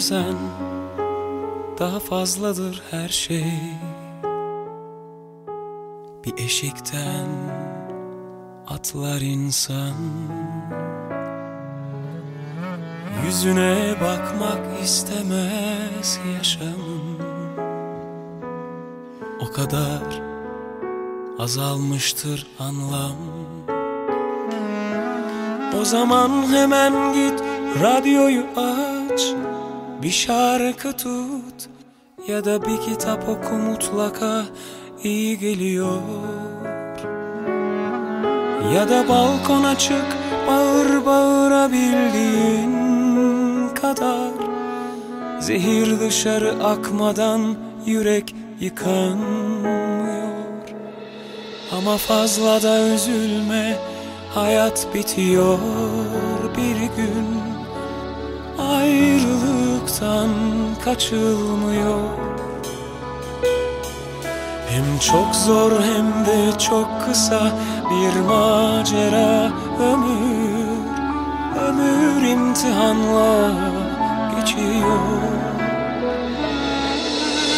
sen Daha fazladır her şey. Bir eşikten atlar insan. Yüzüne bakmak istemez yaşamın. O kadar azalmıştır anlam. O zaman hemen git radyoyu aç Bir şarkı tut ya da bir kitap oku mutlaka iyi geliyor. Ya da balkona çık bağır bağırabildiğin kadar. Zehir dışarı akmadan yürek yıkanmıyor. Ama fazla da üzülme hayat bitiyor bir gün Ayrılıktan kaçılmıyor. Hem çok zor hem de çok kısa bir macera ömür Ömür imtihanla geçiyor.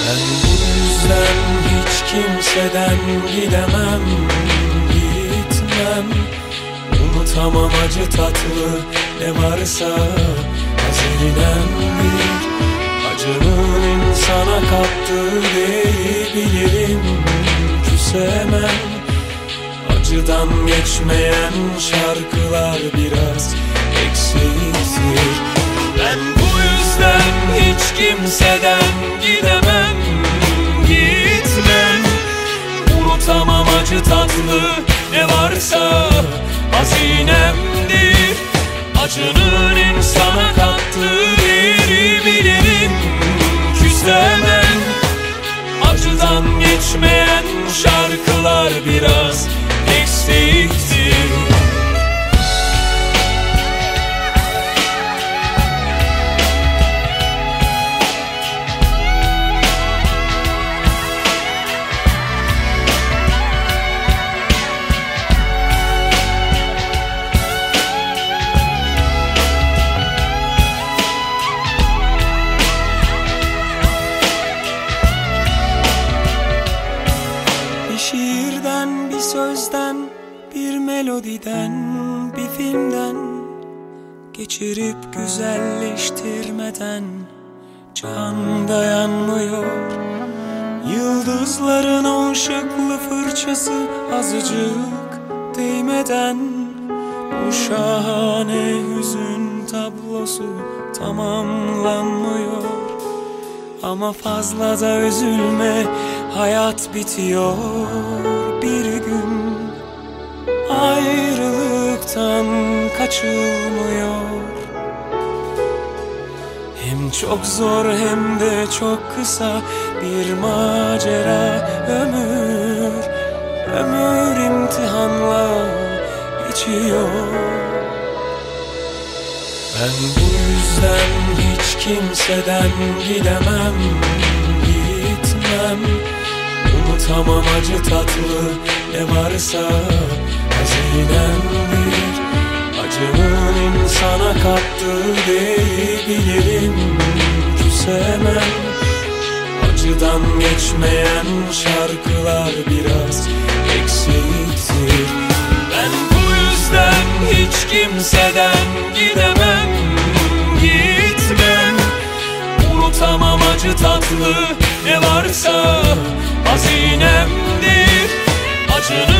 Ben bu yüzden hiç kimseden gidemem Gitmem. Unutamam acı tatlı ne varsa hazinemdir Acının insana kattığı değeri bilirim. Küsemem Acıdan geçmeyen şarkılar biraz eksiktir Ben bu yüzden hiç kimseden gidemem Gitmem. Unutamam acı tatlı ne varsa hazinemdir Acının insana kattığı değeri bilirim. Küsemem Acıdan geçmeyen şarkılar biraz eksiktir şiirden, bir sözden, bir melodiden, bir filmden Geçirip güzelleştirmeden can dayanmıyor. Yıldızların o ışıklı fırçası azıcık değmeden Bu şahane hüzün tablosu tamamlanmıyor ama fazla da üzülme hayat bitiyor bir gün. Ayrılıktan kaçılmıyor. Hem çok zor hem de çok kısa bir macera ömür. Ömür imtihanla geçiyor ben bu yüzden hiç kimseden gidemem Gitmem. Unutamam acı tatlı ne varsa hazinemdir Acının insana kattığı değeri bilirim Küsemem. Acıdan geçmeyen şarkılar biraz eksiktir. Ben bu yüzden hiç kimseden gidemem acı tatlı ne varsa hazinemdir. Acının